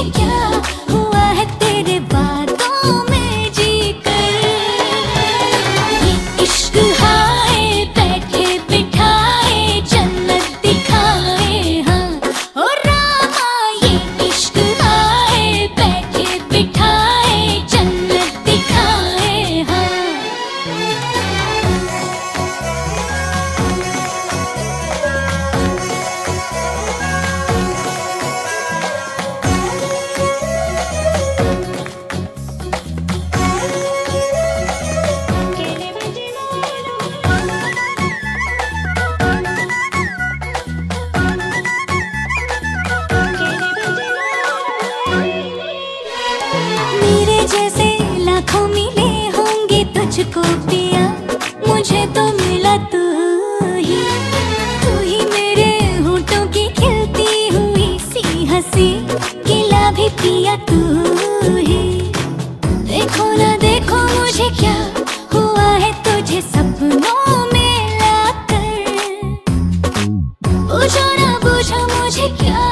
पूछो मुझे लाखों मिले होंगे तुझको पिया। मुझे तो मिला तू ही। तू ही मेरे होठों की खिलती हुई सी हँसी। गिला भी पिया तू ही। देखो ना, देखो मुझे क्या हुआ है तुझे सपनों में लाकर। पूछो ना पूछो मुझे क्या